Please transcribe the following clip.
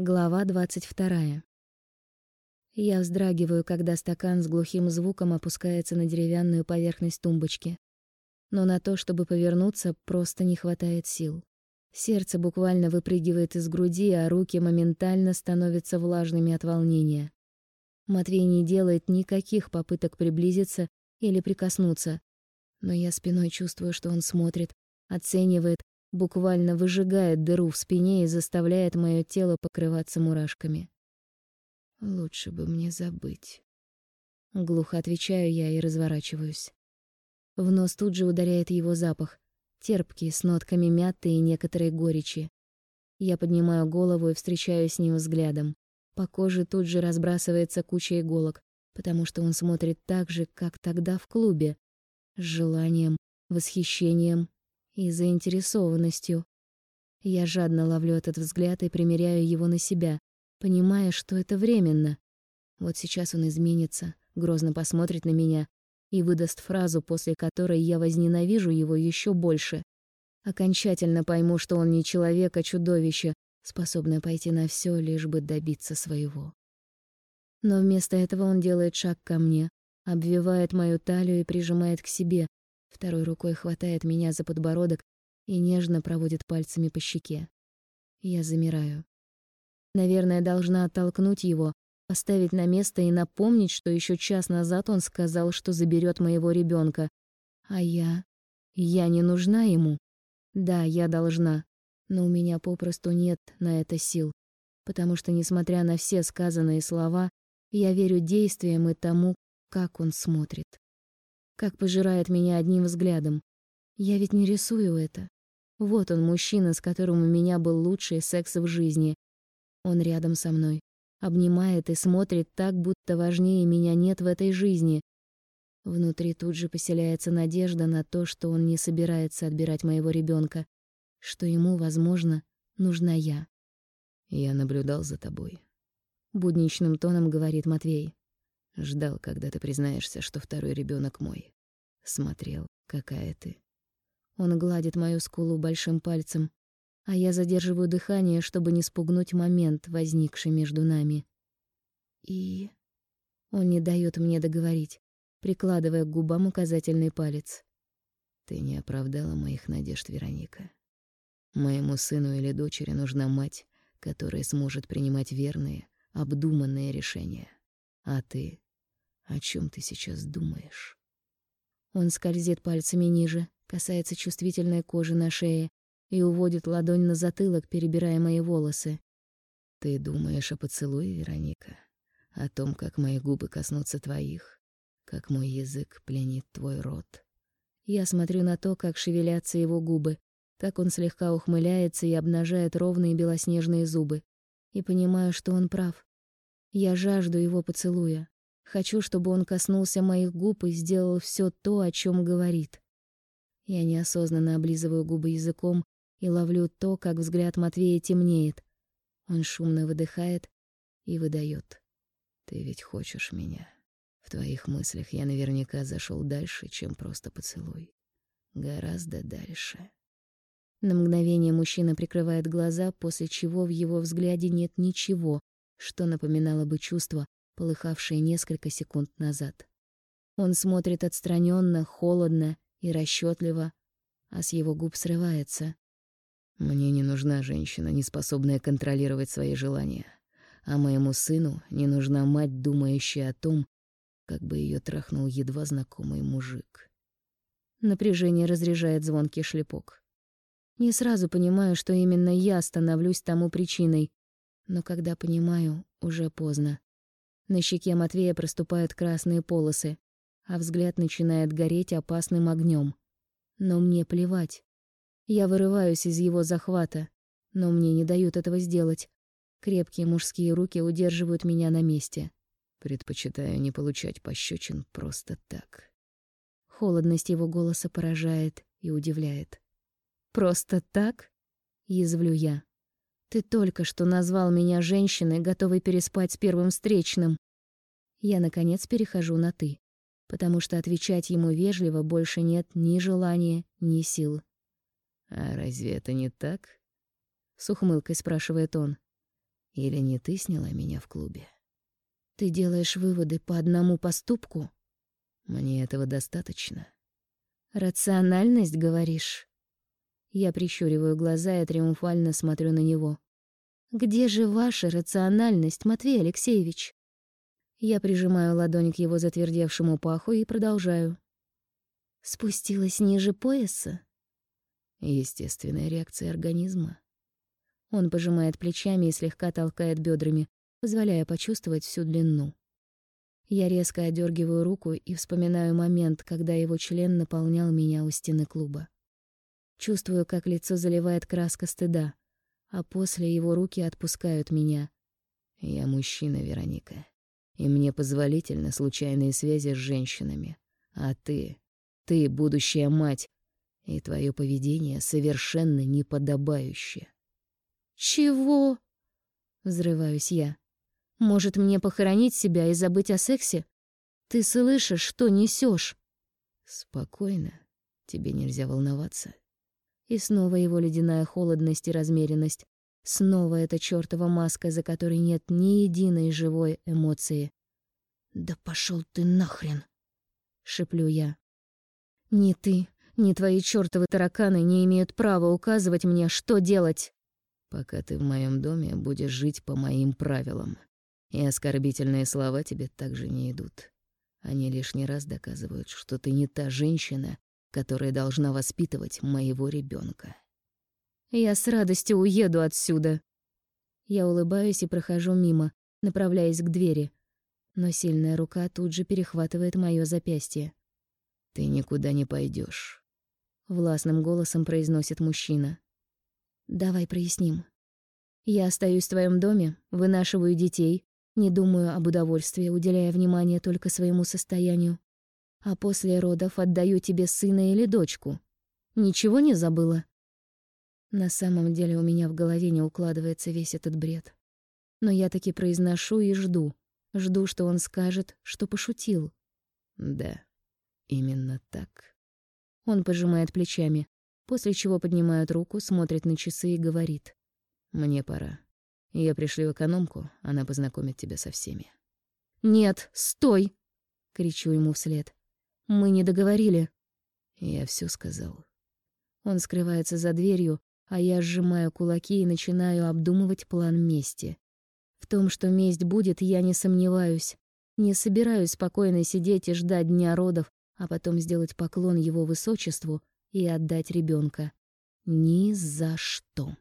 Глава двадцать вторая. Я вздрагиваю, когда стакан с глухим звуком опускается на деревянную поверхность тумбочки. Но на то, чтобы повернуться, просто не хватает сил. Сердце буквально выпрыгивает из груди, а руки моментально становятся влажными от волнения. Матвей не делает никаких попыток приблизиться или прикоснуться, но я спиной чувствую, что он смотрит, оценивает, буквально выжигает дыру в спине и заставляет моё тело покрываться мурашками. Лучше бы мне забыть. Глухо отвечаю я и разворачиваюсь. В нос тут же ударяет его запах, терпкий, с нотками мяты и некоторой горечи. Я поднимаю голову и встречаюсь с ним взглядом. По коже тут же разбрасывается куча иголок, потому что он смотрит так же, как тогда в клубе, с желанием, восхищением и заинтересованностью. Я жадно ловлю этот взгляд и примеряю его на себя, понимая, что это временно. Вот сейчас он изменится, грозно посмотрит на меня и выдаст фразу, после которой я возненавижу его еще больше. Окончательно пойму, что он не человек, а чудовище, способное пойти на все, лишь бы добиться своего. Но вместо этого он делает шаг ко мне, обвивает мою талию и прижимает к себе, Второй рукой хватает меня за подбородок и нежно проводит пальцами по щеке. Я замираю. Наверное, должна оттолкнуть его, поставить на место и напомнить, что еще час назад он сказал, что заберет моего ребенка. А я... Я не нужна ему. Да, я должна. Но у меня попросту нет на это сил. Потому что, несмотря на все сказанные слова, я верю действиям и тому, как он смотрит как пожирает меня одним взглядом. Я ведь не рисую это. Вот он, мужчина, с которым у меня был лучший секс в жизни. Он рядом со мной, обнимает и смотрит так, будто важнее меня нет в этой жизни. Внутри тут же поселяется надежда на то, что он не собирается отбирать моего ребенка, что ему, возможно, нужна я. Я наблюдал за тобой, будничным тоном говорит Матвей. Ждал, когда ты признаешься, что второй ребенок мой. Смотрел, какая ты. Он гладит мою скулу большим пальцем, а я задерживаю дыхание, чтобы не спугнуть момент, возникший между нами. И он не дает мне договорить, прикладывая к губам указательный палец. Ты не оправдала моих надежд, Вероника. Моему сыну или дочери нужна мать, которая сможет принимать верные, обдуманные решения. А ты о чем ты сейчас думаешь? Он скользит пальцами ниже, касается чувствительной кожи на шее и уводит ладонь на затылок, перебирая мои волосы. Ты думаешь о поцелуе, Вероника? О том, как мои губы коснутся твоих, как мой язык пленит твой рот. Я смотрю на то, как шевелятся его губы, как он слегка ухмыляется и обнажает ровные белоснежные зубы, и понимаю, что он прав. Я жажду его поцелуя, Хочу, чтобы он коснулся моих губ и сделал все то, о чем говорит. Я неосознанно облизываю губы языком и ловлю то, как взгляд Матвея темнеет. Он шумно выдыхает и выдает: Ты ведь хочешь меня. В твоих мыслях я наверняка зашел дальше, чем просто поцелуй. Гораздо дальше. На мгновение мужчина прикрывает глаза, после чего в его взгляде нет ничего, что напоминало бы чувство, полыхавшие несколько секунд назад. Он смотрит отстраненно, холодно и расчетливо, а с его губ срывается. «Мне не нужна женщина, не способная контролировать свои желания, а моему сыну не нужна мать, думающая о том, как бы ее трахнул едва знакомый мужик». Напряжение разряжает звонкий шлепок. Не сразу понимаю, что именно я становлюсь тому причиной, но когда понимаю, уже поздно. На щеке Матвея проступают красные полосы, а взгляд начинает гореть опасным огнем. Но мне плевать. Я вырываюсь из его захвата, но мне не дают этого сделать. Крепкие мужские руки удерживают меня на месте. Предпочитаю не получать пощечин просто так. Холодность его голоса поражает и удивляет. «Просто так?» — язвлю я. Ты только что назвал меня женщиной, готовой переспать с первым встречным. Я, наконец, перехожу на «ты», потому что отвечать ему вежливо больше нет ни желания, ни сил. «А разве это не так?» — с ухмылкой спрашивает он. Или не ты сняла меня в клубе? Ты делаешь выводы по одному поступку? Мне этого достаточно. Рациональность, говоришь? Я прищуриваю глаза и триумфально смотрю на него. Где же ваша рациональность, Матвей Алексеевич? Я прижимаю ладонь к его затвердевшему паху и продолжаю. Спустилась ниже пояса? Естественная реакция организма. Он пожимает плечами и слегка толкает бедрами, позволяя почувствовать всю длину. Я резко одергиваю руку и вспоминаю момент, когда его член наполнял меня у стены клуба. Чувствую, как лицо заливает краска стыда, а после его руки отпускают меня. Я мужчина, Вероника, и мне позволительно случайные связи с женщинами. А ты, ты будущая мать, и твое поведение совершенно неподобающее. «Чего?» — взрываюсь я. «Может, мне похоронить себя и забыть о сексе? Ты слышишь, что несешь? «Спокойно. Тебе нельзя волноваться». И снова его ледяная холодность и размеренность. Снова эта чёртова маска, за которой нет ни единой живой эмоции. «Да пошёл ты нахрен!» — шеплю я. «Ни ты, ни твои чёртовы тараканы не имеют права указывать мне, что делать!» пока ты в моем доме будешь жить по моим правилам. И оскорбительные слова тебе также не идут. Они лишний раз доказывают, что ты не та женщина, которая должна воспитывать моего ребенка. Я с радостью уеду отсюда. Я улыбаюсь и прохожу мимо, направляясь к двери. Но сильная рука тут же перехватывает моё запястье. Ты никуда не пойдешь, властным голосом произносит мужчина. Давай проясним. Я остаюсь в твоем доме, вынашиваю детей, не думаю об удовольствии, уделяя внимание только своему состоянию. А после родов отдаю тебе сына или дочку. Ничего не забыла? На самом деле у меня в голове не укладывается весь этот бред. Но я таки произношу и жду. Жду, что он скажет, что пошутил. Да, именно так. Он пожимает плечами после чего поднимает руку, смотрит на часы и говорит. «Мне пора. Я пришлю экономку, она познакомит тебя со всеми». «Нет, стой!» — кричу ему вслед. «Мы не договорили». «Я все сказал». Он скрывается за дверью, а я сжимаю кулаки и начинаю обдумывать план мести. В том, что месть будет, я не сомневаюсь. Не собираюсь спокойно сидеть и ждать дня родов, а потом сделать поклон его высочеству и отдать ребенка. Ни за что.